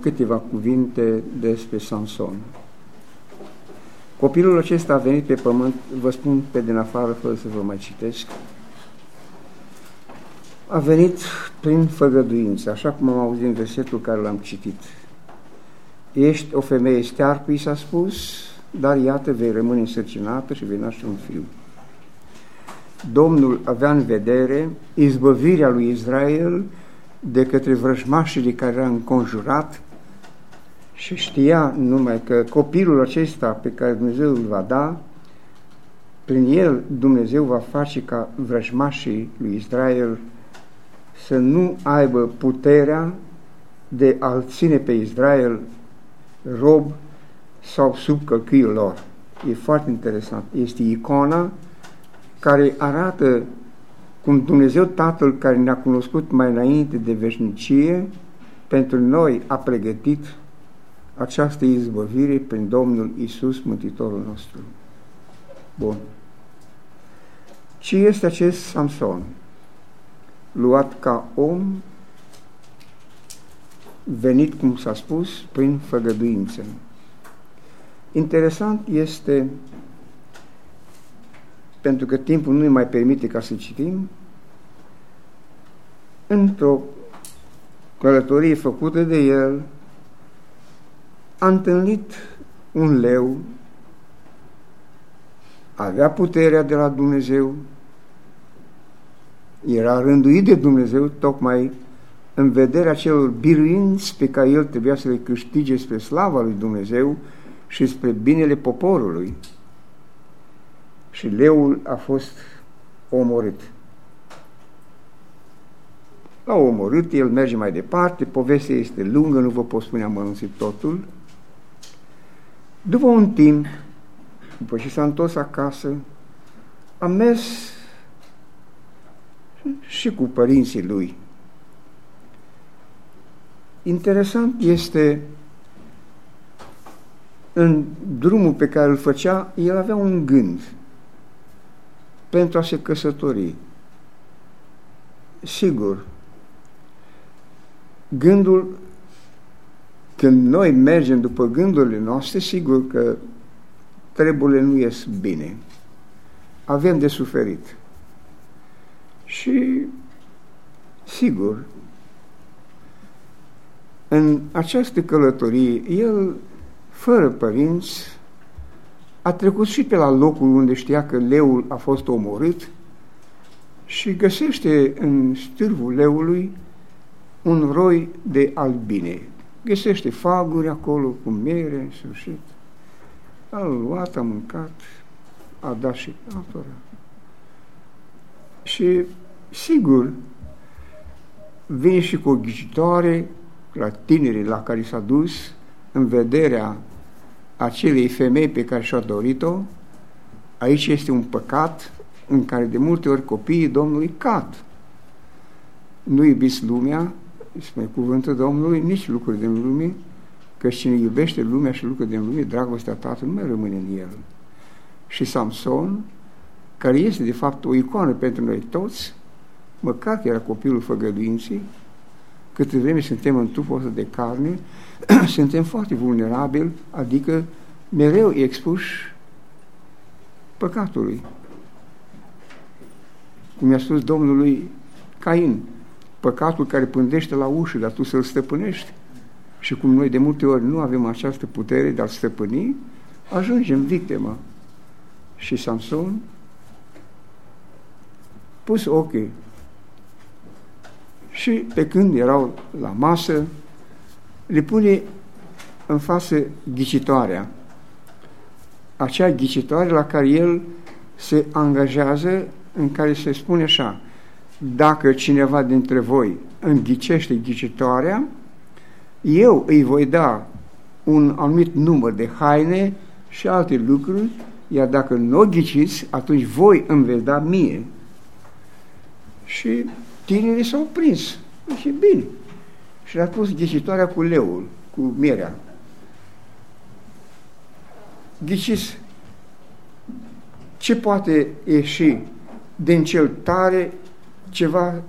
câteva cuvinte despre Samson. Copilul acesta a venit pe pământ, vă spun pe din afară, fără să vă mai citesc, a venit prin făgăduință, așa cum am auzit în versetul care l-am citit. Ești o femeie stearpă, i s-a spus, dar iată, vei rămâne însărcinată și vei naște un fiu. Domnul avea în vedere izbăvirea lui Israel de către vrăjmașii care era înconjurat și știa numai că copilul acesta pe care Dumnezeu îl va da, prin el Dumnezeu va face ca vrăjmașii lui Israel să nu aibă puterea de a-l ține pe Israel rob sau sub călcâiul lor. E foarte interesant. Este icona care arată cum Dumnezeu Tatăl care ne-a cunoscut mai înainte de veșnicie, pentru noi a pregătit această izbăvire prin Domnul Isus, Mântuitorul nostru. Bun. Ce este acest Samson? Luat ca om, venit, cum s-a spus, prin făgăduință. Interesant este, pentru că timpul nu ne mai permite ca să citim, într-o călătorie făcută de el, a întâlnit un leu, avea puterea de la Dumnezeu, era rânduit de Dumnezeu tocmai în vederea celor biruinți pe care el trebuia să le câștige spre slava lui Dumnezeu și spre binele poporului. Și leul a fost omorât. L-a omorât, el merge mai departe, povestea este lungă, nu vă pot spune amănunțit totul, după un timp, după ce s-a întors acasă, a mers și cu părinții lui. Interesant este în drumul pe care îl făcea, el avea un gând pentru a se căsători. Sigur, gândul când noi mergem după gândurile noastre, sigur că treburile nu ies bine. Avem de suferit. Și, sigur, în această călătorie, el, fără părinți, a trecut și pe la locul unde știa că leul a fost omorât și găsește în stârvul leului un roi de albine, Găsește faguri acolo cu mere, în sfârșit. A luat, a mâncat, a dat și altora. Și, sigur, vine și cu o ghicitoare la tinerii la care s-a dus în vederea acelei femei pe care și-a dorit-o. Aici este un păcat în care de multe ori copiii Domnului cad. Nu iubiți lumea, spune cuvântul Domnului, nici lucruri din lume, că cine iubește lumea și lucruri din lume, dragostea Tatălui nu mai rămâne în el. Și Samson, care este de fapt o icoană pentru noi toți, măcar că era copilul făgăduinții, câte vreme suntem în trupul ăsta de carne, suntem foarte vulnerabili, adică mereu expuși păcatului. Cum i-a spus Domnului Cain, păcatul care pândește la ușă, dar tu să-l stăpânești. Și cum noi de multe ori nu avem această putere de a stăpâni, ajungem victimă. Și Samson pus ochii și pe când erau la masă, le pune în față ghicitoarea. Acea ghicitoare la care el se angajează, în care se spune așa, dacă cineva dintre voi înghicește ghicitoarea, eu îi voi da un anumit număr de haine și alte lucruri, iar dacă nu o ghiciți, atunci voi îmi veți da mie. Și tinerii s-au prins. Și bine. Și a pus ghicitoarea cu leul, cu mierea. Ghiciți ce poate ieși din cel tare ceva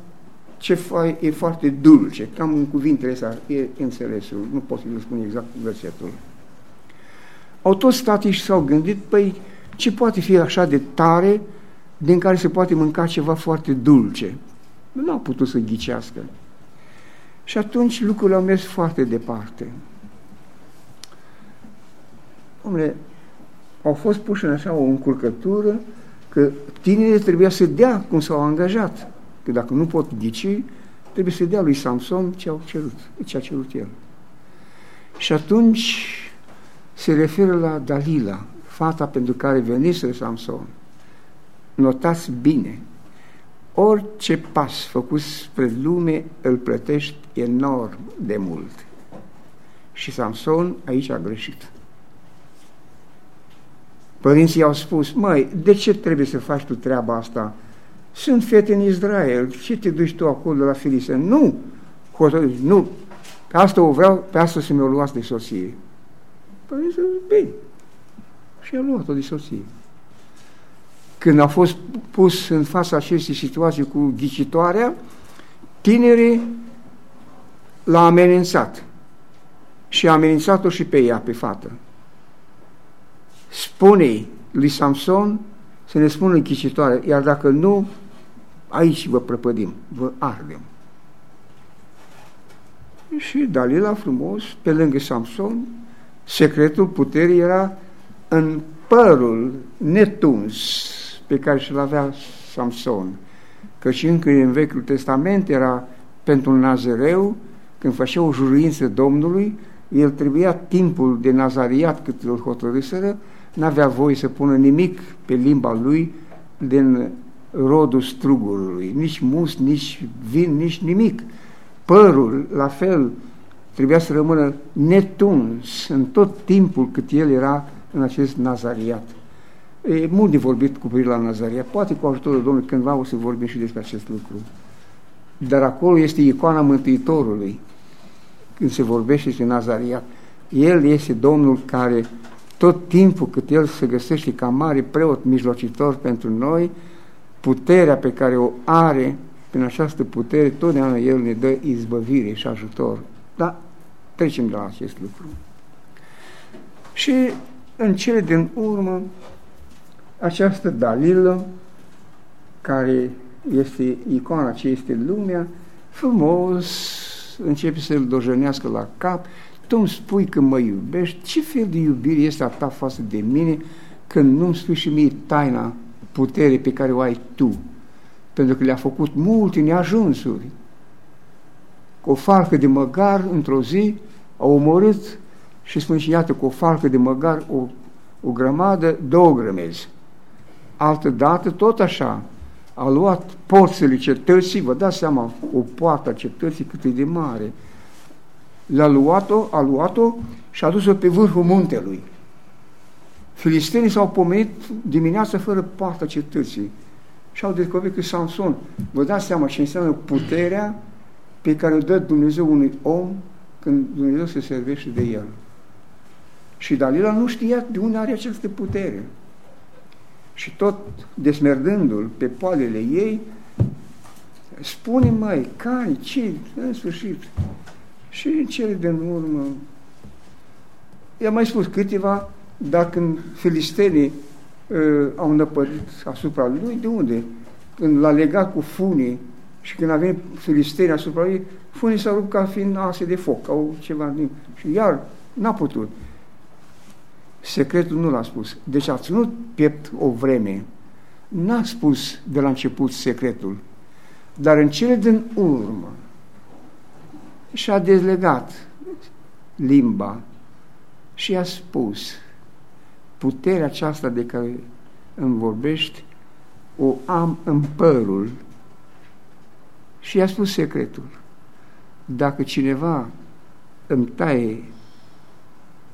ce fai e foarte dulce, cam în cuvintele astea e înțelesul, nu pot să-l spun exact versetul. Au toți statii și s-au gândit, păi, ce poate fi așa de tare din care se poate mânca ceva foarte dulce? Nu au putut să ghicească. Și atunci lucrurile au mers foarte departe. Omule, au fost puși în așa o încurcătură că tinerii trebuia să dea cum s-au angajat. Că dacă nu pot ghici, trebuie să dea lui Samson ce au cerut, ce a cerut el. Și atunci se referă la Dalila, fata pentru care venise Samson. Notați bine, orice pas făcut spre lume îl plătești enorm de mult. Și Samson aici a greșit. Părinții au spus, măi, de ce trebuie să faci tu treaba asta? Sunt fete în Israel, ce te duci tu acolo la Filise? Nu! Hotărâți, nu! Pe asta o vreau, pe asta să mi-o luați de soție. Părinții bine. Și a luat-o de soție. Când a fost pus în fața acestei situații cu ghicitoarea, tinerii l-a amenințat. Și a amenințat-o și pe ea, pe fată spune lui Samson să ne spună închicitoare, iar dacă nu, aici vă prăpădim, vă ardem. Și Dalila frumos, pe lângă Samson, secretul puterii era în părul netuns pe care și-l avea Samson. Căci încă în Vechiul Testament era pentru un nazereu, când făcea o juruință Domnului, el trebuia timpul de nazariat cât îl hotărâsără n-avea voie să pună nimic pe limba lui din rodul strugurului, nici mus, nici vin, nici nimic. Părul, la fel, trebuia să rămână netuns în tot timpul cât el era în acest nazariat. E mult de vorbit cu privire la nazariat, poate cu ajutorul Domnului cândva o să vorbim și despre acest lucru. Dar acolo este icoana Mântuitorului, când se vorbește despre nazariat. El este Domnul care tot timpul cât El se găsește ca mare preot mijlocitor pentru noi, puterea pe care o are, prin această putere, totdeauna El ne dă izbăvire și ajutor. Da, trecem de la acest lucru. Și în cele din urmă, această Dalilă, care este icoana ce este lumea, frumos începe să-l dojănească la cap tu îmi spui că mă iubești, ce fel de iubire este a ta față de mine când nu-mi spui și mie taina putere pe care o ai tu? Pentru că le-a făcut multe neajunsuri. Cu o falcă de măgar, într-o zi, a omorât și spune și iată, cu o falcă de măgar, o, o grămadă, două grămezi. Altă dată, tot așa, a luat porțele cetății, vă dați seama, o poartă a cetății cât e de mare, l-a luat-o, a luat-o și a dus-o pe vârful muntelui. Filistenii s-au pomenit dimineața fără poarta cetății și au descoperit că Samson, vă dați seama ce înseamnă puterea pe care o dă Dumnezeu unui om când Dumnezeu se servește de el. Și Dalila nu știa de unde are această putere. Și tot desmerdându-l pe poalele ei, spune mai, care, ce, în sfârșit, și în cele din urmă, i-am mai spus câteva, dar când filistenii uh, au năpărit asupra lui, de unde? Când l-a legat cu funii și când a venit filistenii asupra lui, funii s-au rupt ca fiind ase de foc, au ceva din... Și iar n-a putut. Secretul nu l-a spus. Deci a ținut piept o vreme. N-a spus de la început secretul. Dar în cele din urmă, și a dezlegat limba și a spus puterea aceasta de care îmi vorbești o am în părul și i-a spus secretul. Dacă cineva îmi taie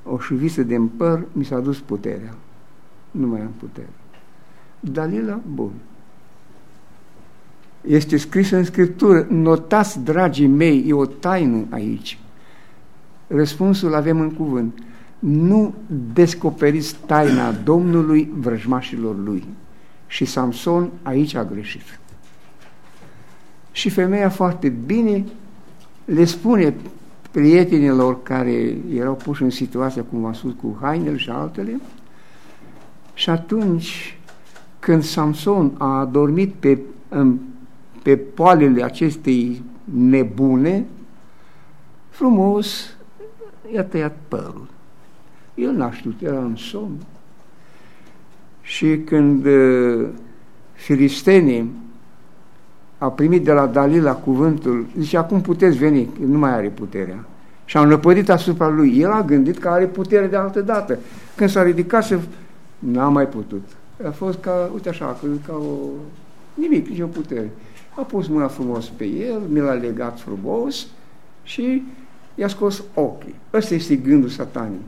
o șuviță de împăr, mi s-a dus puterea. Nu mai am putere. Dalila, bun. Este scris în Scriptură, notați, dragii mei, e o taină aici. Răspunsul avem în cuvânt. Nu descoperiți taina Domnului vrăjmașilor lui. Și Samson aici a greșit. Și femeia foarte bine le spune prietenilor care erau puși în situația, cum am spus, cu hainele și altele, și atunci când Samson a adormit pe, în, pe poalele acestei nebune, frumos i-a tăiat părul. El n-a știut, era în somn. Și când uh, filistenii au primit de la Dalila cuvântul, zice, acum puteți veni, nu mai are puterea. Și au năpădit asupra lui. El a gândit că are putere de altă dată. Când s-a ridicat, se... n-a mai putut. A fost ca, uite așa, ca o... nimic, nicio putere. A pus mâna frumos pe el, mi l-a legat frumos și i-a scos ochii. Ăsta este gândul satanii.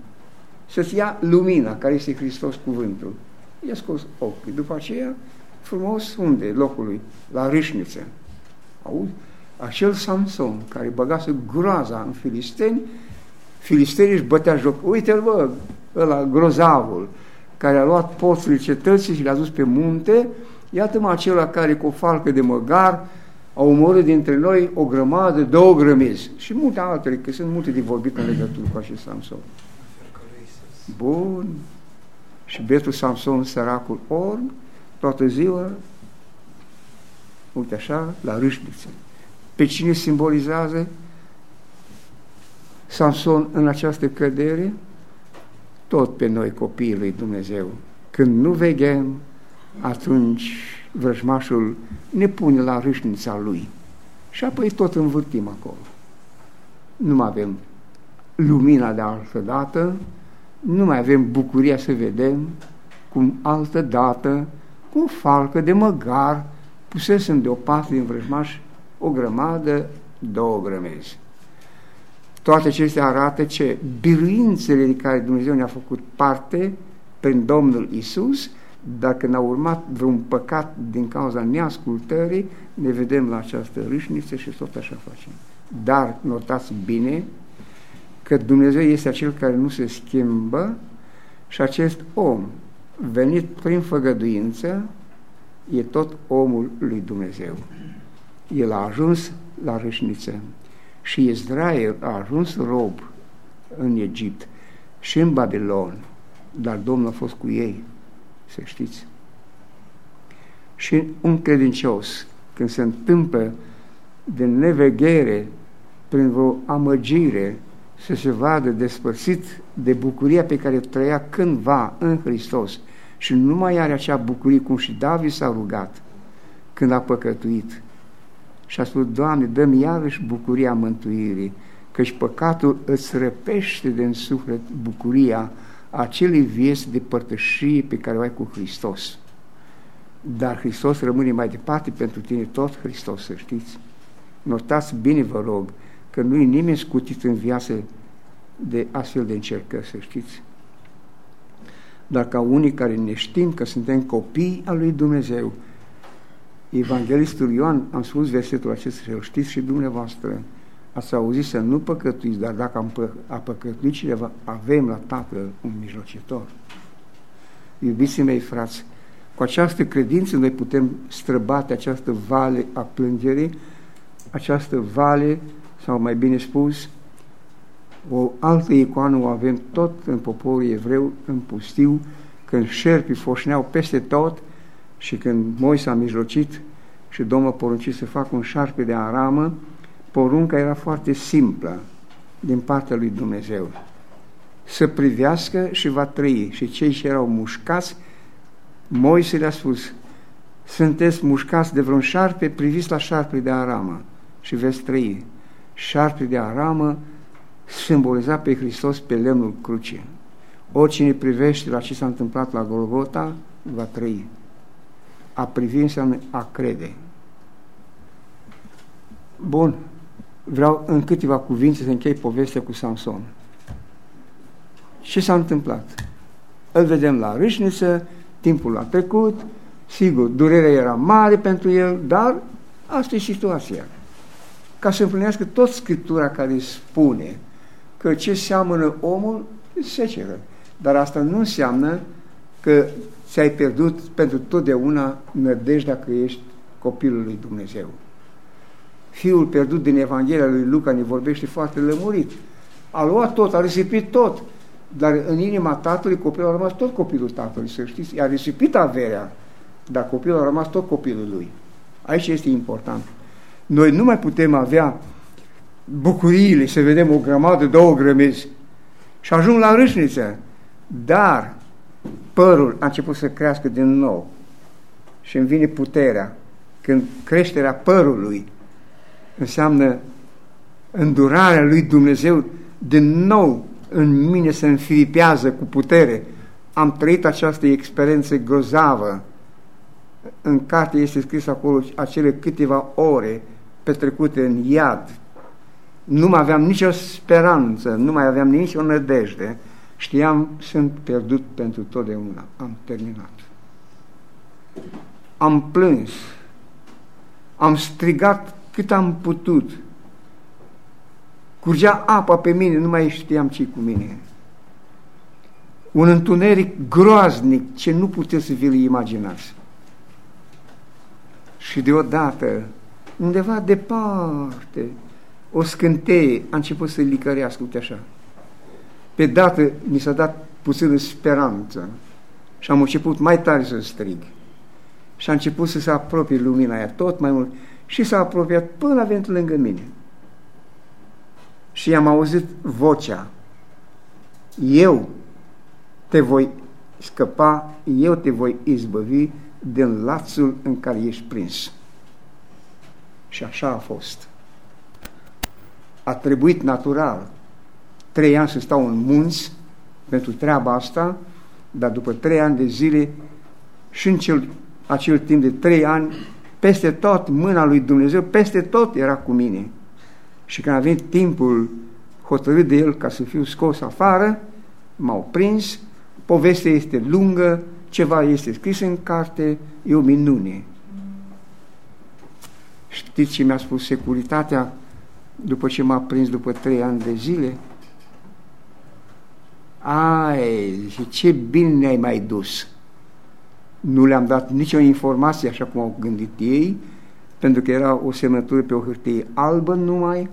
Să-ți ia lumina, care este Hristos cuvântul. I-a scos ochii. După aceea, frumos, unde? Locului? La râșniță. Auzi? Acel Samson care băgase groaza în filisteni, filistenii își bătea joc. Uite-l, bă, ăla, grozavul, care a luat porțile cetății și le-a dus pe munte, iată-mă acela care cu o falcă de măgar a omorât dintre noi o grămadă, două grămezi și multe altele, că sunt multe de vorbit în legătură cu acest Samson. Bun. Și betul Samson, săracul orb, toată ziua, uite așa, la râșniță. Pe cine simbolizează Samson în această cădere? Tot pe noi, copiii lui Dumnezeu. Când nu veghem, atunci vrăjmașul ne pune la râșnița lui. Și apoi tot învârtim acolo. Nu mai avem lumina de altă dată, nu mai avem bucuria să vedem cum altă dată, cu o falcă de măgar, pusesem deoparte din vrăjmaș o grămadă, două grămezi. Toate acestea arată ce biruințele de care Dumnezeu ne-a făcut parte prin Domnul Isus, dacă n-a urmat vreun păcat din cauza neascultării, ne vedem la această râșniță și tot așa facem. Dar notați bine că Dumnezeu este acel care nu se schimbă și acest om venit prin făgăduință e tot omul lui Dumnezeu. El a ajuns la râșniță și Israel a ajuns rob în Egipt și în Babilon, dar Domnul a fost cu ei, să știți. Și un credincios, când se întâmplă de neveghere, prin vreo amăgire, să se vadă despărțit de bucuria pe care trăia cândva în Hristos și nu mai are acea bucurie cum și David s-a rugat când a păcătuit și a spus, Doamne, dă-mi iarăși bucuria mântuirii, căci păcatul îți răpește din suflet bucuria acelei vieți de părtășie pe care o ai cu Hristos. Dar Hristos rămâne mai departe pentru tine tot Hristos, să știți. Notați bine, vă rog, că nu e nimeni scutit în viață de astfel de încercări, să știți. Dar ca unii care ne știm că suntem copii al lui Dumnezeu, Evanghelistul Ioan, am spus versetul acesta și îl știți și dumneavoastră, ați auzit să nu păcătuiți, dar dacă am pă a păcătuit cineva, avem la Tatăl un mijlocitor. Iubiții mei, frați, cu această credință noi putem străbate această vale a plângerii, această vale, sau mai bine spus, o altă icoană o avem tot în poporul evreu, în pustiu, când șerpii foșneau peste tot și când Moise a mijlocit și Domnul a poruncit să facă un șarpe de aramă, porunca era foarte simplă din partea lui Dumnezeu. Să privească și va trăi. Și cei ce erau mușcați, Moise le-a spus, sunteți mușcați de vreun șarpe, priviți la șarpe de aramă și veți trăi. Șarpe de aramă simboliza pe Hristos pe lemnul crucii. Oricine privește la ce s-a întâmplat la Golgota, va trăi. A privi înseamnă a crede. Bun, vreau în câteva cuvinte să închei povestea cu Samson. Ce s-a întâmplat? Îl vedem la râșniță, timpul a trecut, sigur, durerea era mare pentru el, dar asta e situația. Ca să împlinească tot Scriptura care spune că ce seamănă omul, seceră. Dar asta nu înseamnă că ți-ai pierdut pentru totdeauna nădejdea că ești copilul lui Dumnezeu. Fiul pierdut din Evanghelia lui Luca ne vorbește foarte lămurit. A luat tot, a risipit tot, dar în inima tatălui copilul a rămas tot copilul tatălui, să știți, a risipit averea, dar copilul a rămas tot copilul lui. Aici este important. Noi nu mai putem avea bucuriile, să vedem o grămadă, două grămezi și ajung la râșniță, dar părul a început să crească din nou și îmi vine puterea. Când creșterea părului înseamnă îndurarea lui Dumnezeu din nou în mine se înfilipează cu putere. Am trăit această experiență grozavă. În carte este scris acolo acele câteva ore petrecute în iad. Nu mai aveam nicio speranță, nu mai aveam nicio nădejde. Știam, sunt pierdut pentru totdeauna. Am terminat. Am plâns. Am strigat cât am putut Curgea apa pe mine, nu mai știam ce cu mine. Un întuneric groaznic ce nu puteți să vi-l imaginați. Și deodată, undeva departe, o scânteie a început să licărească, uite așa. Pe dată mi s-a dat puțină speranță și am început mai tare să strig. Și a început să se apropie lumina aia tot mai mult și s-a apropiat până a venit lângă mine și am auzit vocea. Eu te voi scăpa, eu te voi izbăvi din lațul în care ești prins. Și așa a fost. A trebuit natural trei ani să stau în munți pentru treaba asta, dar după trei ani de zile și în cel, acel timp de trei ani, peste tot mâna lui Dumnezeu, peste tot era cu mine și când a venit timpul hotărât de el ca să fiu scos afară, m-au prins, povestea este lungă, ceva este scris în carte, e o minune. Știți ce mi-a spus securitatea după ce m-a prins după trei ani de zile? Ai, și ce bine ne-ai mai dus! Nu le-am dat nicio informație așa cum au gândit ei, pentru că era o semnătură pe o hârtie albă numai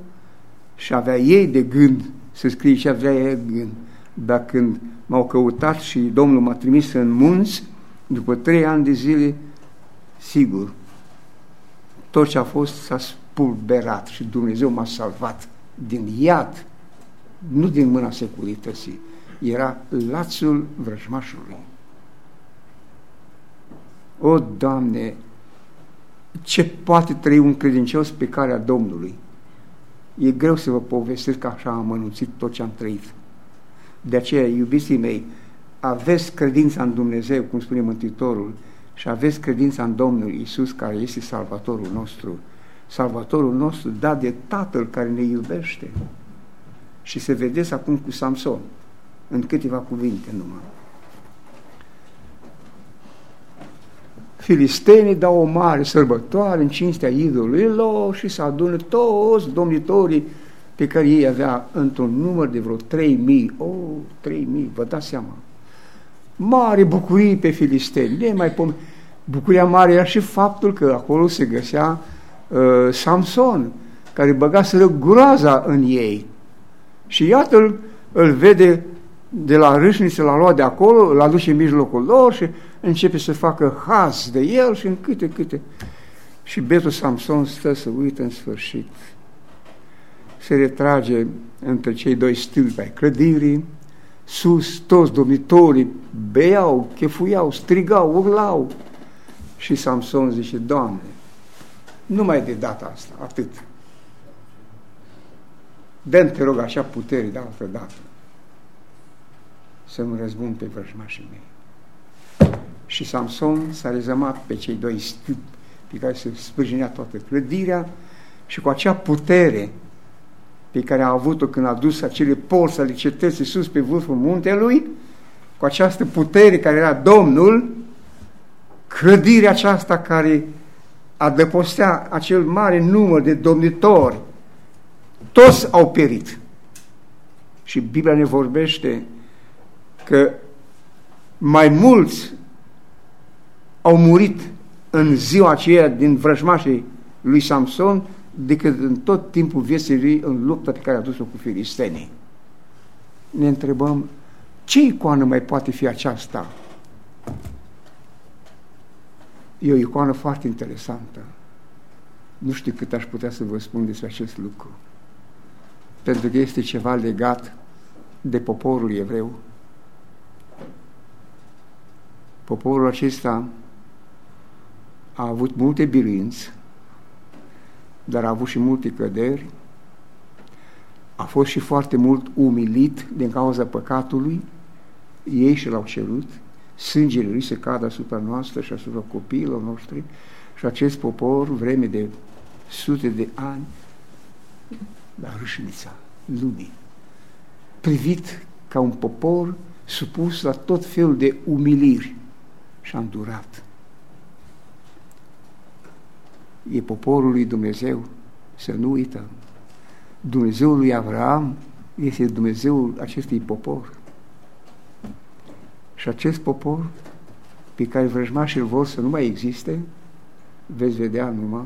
și avea ei de gând să scrie și avea ei de gând. Dar când m-au căutat și Domnul m-a trimis în munți, după trei ani de zile, sigur, tot ce a fost s-a spulberat și Dumnezeu m-a salvat din iad, nu din mâna securității. Era lațul vrăjmașului. O, Doamne, ce poate trăi un credincios pe calea Domnului? E greu să vă povestesc așa am anunțit tot ce am trăit. De aceea, iubiții mei, aveți credința în Dumnezeu, cum spune Mântuitorul, și aveți credința în Domnul Isus, care este Salvatorul nostru. Salvatorul nostru dat de Tatăl care ne iubește. Și se vedeți acum cu Samson, în câteva cuvinte numai. Filistenii dau o mare sărbătoare în cinstea idolului lor și se adună toți domnitorii pe care ei avea într-un număr de vreo 3000. O, oh, 3000, vă dați seama. Mare bucurie pe filisteni. Ne mai pom Bucuria mare era și faptul că acolo se găsea uh, Samson, care băgaseră groaza în ei. Și iată-l, îl vede de la râșniță, l-a luat de acolo, l-a dus în mijlocul lor și începe să facă haz de el și în câte, câte. Și betul Samson stă să uită în sfârșit. Se retrage între cei doi stâlpi ai clădirii, sus toți domnitorii beau, chefuiau, strigau, urlau. Și Samson zice, Doamne, numai de data asta, atât. dă te rog, așa putere de altă dată să-mi răzbun pe vrăjmașii mei. Și Samson s-a rezămat pe cei doi stâlpi pe care se sprijinea toată clădirea și cu acea putere pe care a avut-o când a dus acele porți ale cetății sus pe vârful muntelui, cu această putere care era Domnul, clădirea aceasta care adăpostea acel mare număr de domnitori, toți au perit. Și Biblia ne vorbește că mai mulți au murit în ziua aceea din vrăjmașii lui Samson decât în tot timpul vieții lui în lupta pe care a dus-o cu filistenii. Ne întrebăm, ce icoană mai poate fi aceasta? E o icoană foarte interesantă. Nu știu cât aș putea să vă spun despre acest lucru. Pentru că este ceva legat de poporul evreu. Poporul acesta a avut multe biruinți, dar a avut și multe căderi, a fost și foarte mult umilit din cauza păcatului, ei și l-au cerut, sângele lui se cadă asupra noastră și asupra copiilor noștri și acest popor, vreme de sute de ani, la râșnița lumii, privit ca un popor supus la tot felul de umiliri și a îndurat. E poporul lui Dumnezeu, să nu uităm. Dumnezeul lui Avram este Dumnezeul acestui popor. Și acest popor pe care vrăjmașii vor să nu mai existe, veți vedea numai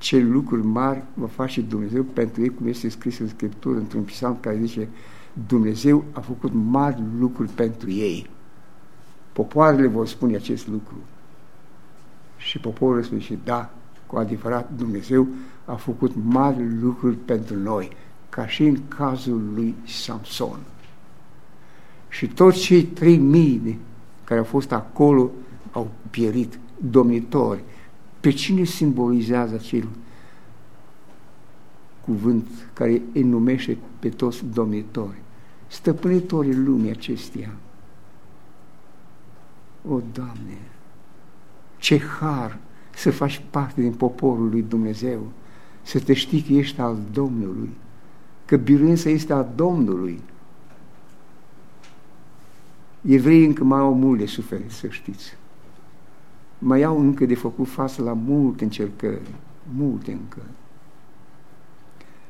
ce lucruri mari va face Dumnezeu pentru ei, cum este scris în Scriptură, într-un psalm care zice Dumnezeu a făcut mari lucruri pentru ei. Popoarele vor spune acest lucru. Și poporul spune și da, cu adevărat Dumnezeu a făcut mari lucruri pentru noi, ca și în cazul lui Samson. Și toți cei trei mii care au fost acolo au pierit, domnitori. Pe cine simbolizează acel cuvânt care îi numește pe toți domnitori? Stăpânitorii lumii acesteia. O, Doamne, ce har să faci parte din poporul lui Dumnezeu, să te știi că ești al Domnului, că biruința este al Domnului. Evreii încă mai au mult de suferit, să știți. Mai au încă de făcut față la multe încercări, multe încă.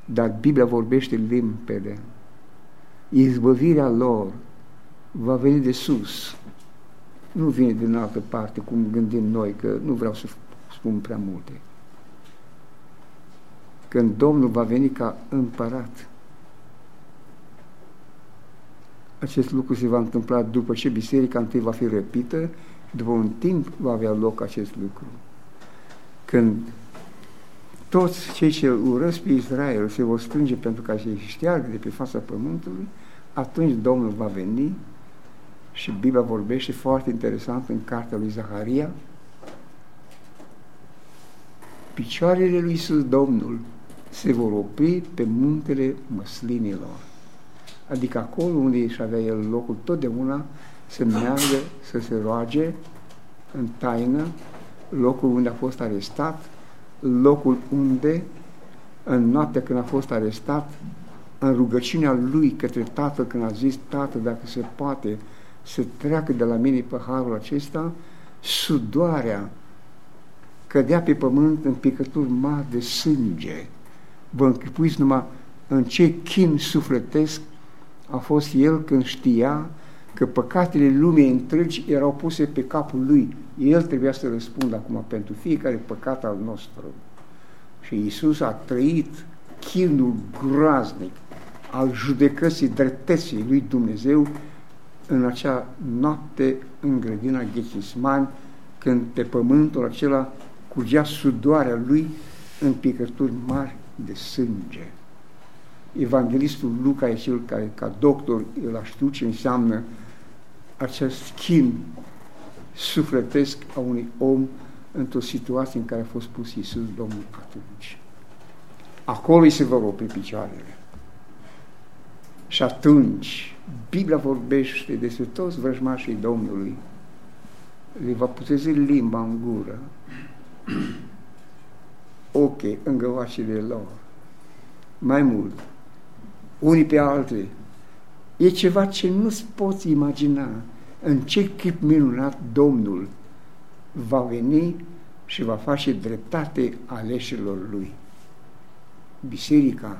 Dar Biblia vorbește limpede. Izbăvirea lor va veni de sus, nu vine din altă parte, cum gândim noi, că nu vreau să spun prea multe. Când Domnul va veni ca împărat, acest lucru se va întâmpla după ce biserica întâi va fi răpită, după un timp va avea loc acest lucru. Când toți cei ce urăsc pe Israel se vor strânge pentru ca să-i șteargă de pe fața pământului, atunci Domnul va veni și Biblia vorbește foarte interesant în cartea lui Zaharia, picioarele lui Iisus Domnul se vor opri pe muntele măslinilor. Adică acolo unde își avea el locul totdeauna să meargă, să se roage în taină, locul unde a fost arestat, locul unde în noaptea când a fost arestat, în rugăciunea lui către Tatăl, când a zis, Tată, dacă se poate, să treacă de la mine păharul acesta, sudoarea cădea pe pământ în picături mari de sânge. Vă închipuiți numai în ce chin sufletesc a fost el când știa că păcatele lumii întregi erau puse pe capul lui. El trebuia să răspundă acum pentru fiecare păcat al nostru. Și Isus a trăit chinul groaznic al judecății dreptății lui Dumnezeu în acea noapte în grădina Ghecisman, când pe pământul acela curgea sudoarea lui în picături mari de sânge. Evanghelistul Luca e cel care, ca doctor, el a știut ce înseamnă acest schimb sufletesc a unui om într-o situație în care a fost pus Iisus Domnul atunci. Acolo îi se vor opri picioarele. Și atunci Biblia vorbește despre toți vrăjmașii Domnului. Le va putezi limba în gură, ochii în găvașile lor. Mai mult, unii pe alții. E ceva ce nu-ți poți imagina în ce chip minunat Domnul va veni și va face dreptate aleșilor Lui. Biserica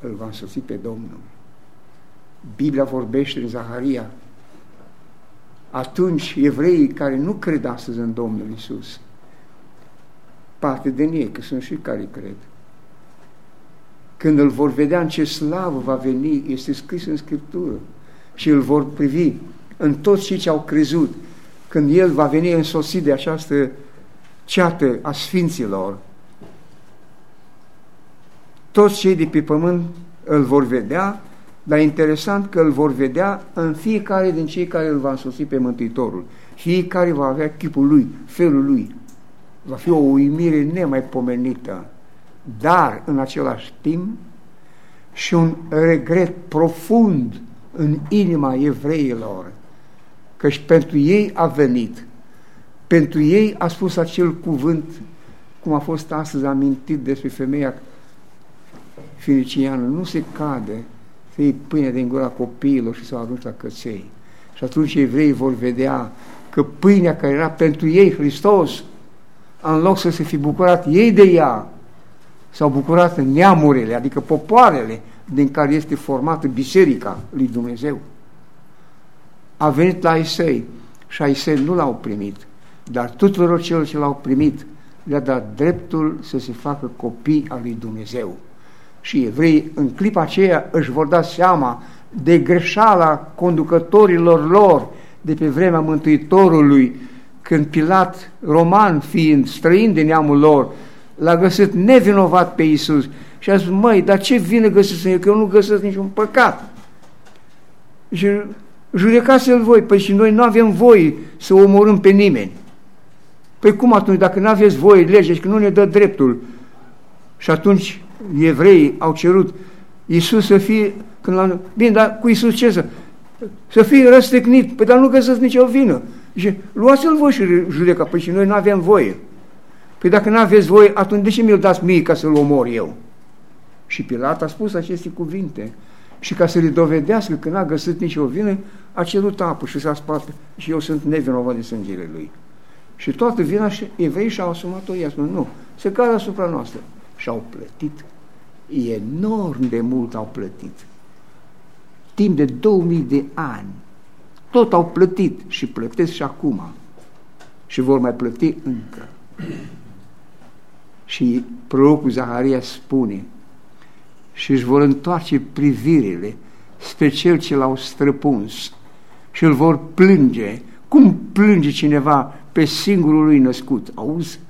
îl va însoți pe Domnul. Biblia vorbește în Zaharia. Atunci, evreii care nu cred astăzi în Domnul Isus, parte din ei, că sunt și care cred. Când îl vor vedea în ce slavă va veni, este scris în Scriptură și îl vor privi în toți cei ce au crezut, când el va veni însoțit de această ceată a sfinților, toți cei de pe pământ îl vor vedea, dar interesant că îl vor vedea în fiecare din cei care îl va însoți pe Mântuitorul. Fiecare va avea chipul lui, felul lui. Va fi o uimire nemaipomenită, dar în același timp și un regret profund în inima evreilor, căci pentru ei a venit, pentru ei a spus acel cuvânt, cum a fost astăzi amintit despre femeia finiciană, nu se cade să iei pâine din gura copiilor și să o arunci la căței. Și atunci evreii vor vedea că pâinea care era pentru ei, Hristos, în loc să se fi bucurat ei de ea, s-au bucurat neamurile, adică popoarele din care este formată biserica lui Dumnezeu. A venit la Isei și Isei nu l-au primit, dar tuturor celor ce l-au primit le-a dat dreptul să se facă copii al lui Dumnezeu. Și evrei în clipa aceea își vor da seama de greșeala conducătorilor lor de pe vremea Mântuitorului, când Pilat, roman fiind, străin de neamul lor, l-a găsit nevinovat pe Iisus și a zis, măi, dar ce vine găsiți în el? Că eu nu găsesc niciun păcat. Și judecați-l voi, păi și noi nu avem voie să omorâm pe nimeni. Păi cum atunci, dacă nu aveți voie lege și că nu ne dă dreptul? Și atunci evreii au cerut Iisus să fie, când l bine, dar cu Iisus ce să? Să fie răstecnit, păi dar nu găsesc nicio vină. Și luați-l voi și judeca, păi și noi nu avem voie. Păi dacă nu aveți voie, atunci de ce mi-l dați mie ca să-l omor eu? Și Pilat a spus aceste cuvinte. Și ca să le dovedească că n-a găsit nicio vină, a cerut apă și s-a spart și eu sunt nevinovat de sângele lui. Și toată vina și evrei și-au asumat-o, i-a spus, nu, se cadă asupra noastră. Și au plătit, enorm de mult au plătit. Timp de 2000 de ani, tot au plătit și plătesc și acum. Și vor mai plăti încă. Și prorocul Zaharia spune, și își vor întoarce privirile spre cel ce l-au străpuns și îl vor plânge. Cum plânge cineva pe singurul lui născut? Auzi?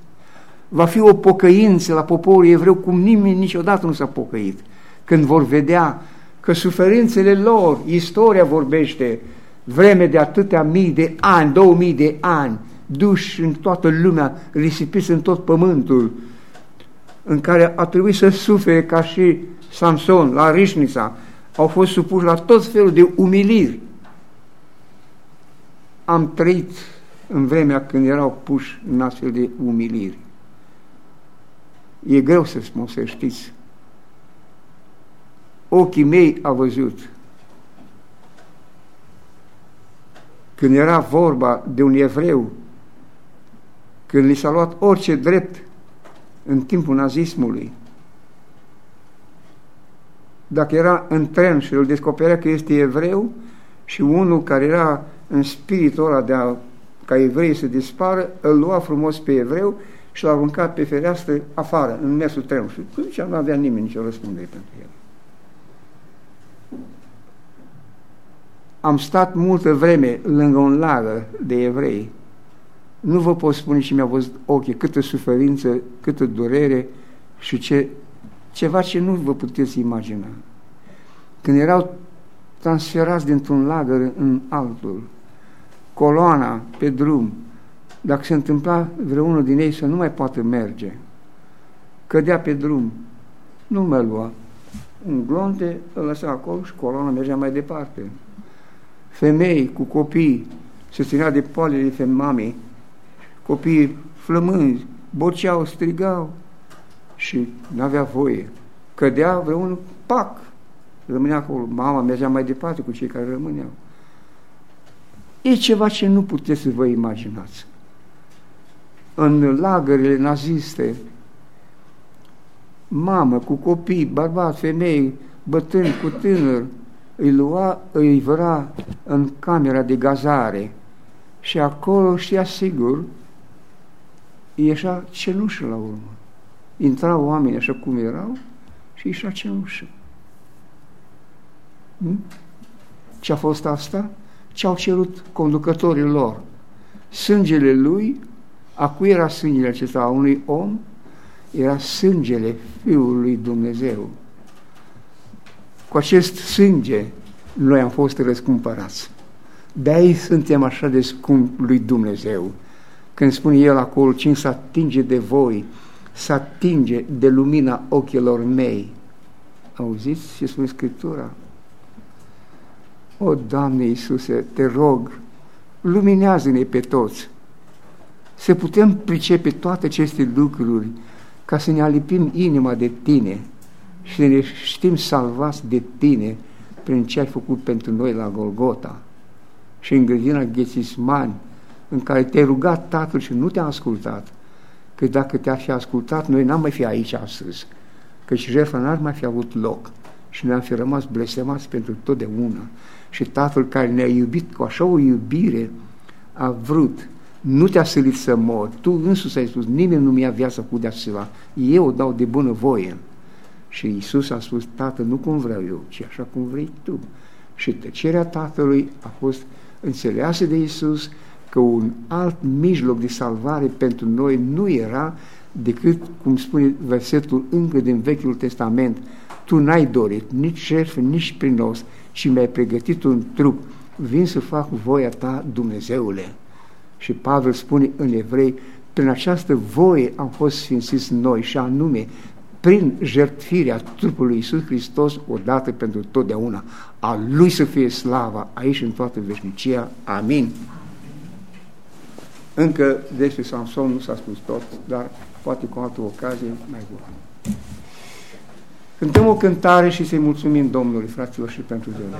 Va fi o pocăință la poporul evreu cum nimeni niciodată nu s-a pocăit. Când vor vedea că suferințele lor, istoria vorbește, vreme de atâtea mii de ani, două mii de ani, duși în toată lumea, risipiți în tot pământul, în care a trebuit să sufere ca și Samson, la Rișnița, au fost supuși la tot felul de umiliri. Am trăit în vremea când erau puși în astfel de umiliri. E greu să spun, să știți. Ochii mei au văzut. Când era vorba de un evreu, când li s-a luat orice drept în timpul nazismului, dacă era în tren și îl descoperea că este evreu și unul care era în spiritul ăla de a, ca evrei să dispară, îl lua frumos pe evreu și l-a aruncat pe fereastră afară, în mersul trenului. Și nici nu avea nimeni nicio răspundere pentru el. Am stat multă vreme lângă un lagăr de evrei. Nu vă pot spune și mi-au văzut ochii câtă suferință, câtă durere și ce ceva ce nu vă puteți imagina. Când erau transferați dintr-un lagăr în altul, coloana pe drum, dacă se întâmpla vreunul din ei să nu mai poată merge, cădea pe drum, nu mă lua. Un glonte îl lăsa acolo și coloana mergea mai departe. Femei cu copii se ținea de poalele femamei, copiii flămânzi, boceau, strigau, și nu avea voie. Cădea vreunul, pac, rămânea acolo. Mama mergea mai departe cu cei care rămâneau. E ceva ce nu puteți să vă imaginați. În lagările naziste, mamă cu copii, bărbați, femei, bătrâni cu tânăr, îi lua, îi văra în camera de gazare și acolo știa sigur ieșea cenușă la urmă. Intrau oameni așa cum erau și ieșea cenușă. Hmm? Ce a fost asta? Ce au cerut conducătorii lor? Sângele lui, a cui era sângele acesta? A unui om? Era sângele Fiului Dumnezeu. Cu acest sânge noi am fost răscumpărați. De aici suntem așa de scump lui Dumnezeu. Când spune El acolo, cine să atinge de voi, să atinge de lumina ochilor mei. Auziți ce spune Scriptura? O, Doamne Iisuse, te rog, luminează-ne pe toți, să putem pricepe toate aceste lucruri, ca să ne alipim inima de Tine și să ne știm salvați de Tine prin ce ai făcut pentru noi la Golgota și în grădina Ghețismani, în care te-ai rugat Tatăl și nu te-a ascultat, că dacă te-ar fi ascultat, noi n-am mai fi aici astăzi, căci jertfa n-ar mai fi avut loc și ne-am fi rămas blestemați pentru totdeauna. Și Tatăl care ne-a iubit cu așa o iubire a vrut, nu te-a sălit să mor, tu însuți ai spus, nimeni nu mi-a viața cu de eu o dau de bună voie. Și Iisus a spus, Tată, nu cum vreau eu, ci așa cum vrei tu. Și tăcerea Tatălui a fost înțeleasă de Iisus că un alt mijloc de salvare pentru noi nu era decât, cum spune versetul încă din Vechiul Testament, tu n-ai dorit nici șerf, nici prinos, și mi-ai pregătit un trup, vin să fac voia ta, Dumnezeule. Și Pavel spune în evrei, prin această voie am fost sfințiți noi și anume prin jertfirea trupului Iisus Hristos odată pentru totdeauna. A Lui să fie slava aici în toată veșnicia. Amin. Încă despre Samson nu s-a spus tot, dar poate cu altă ocazie mai bună. Cântăm o cântare și să-i mulțumim Domnului, fraților, și pentru ziua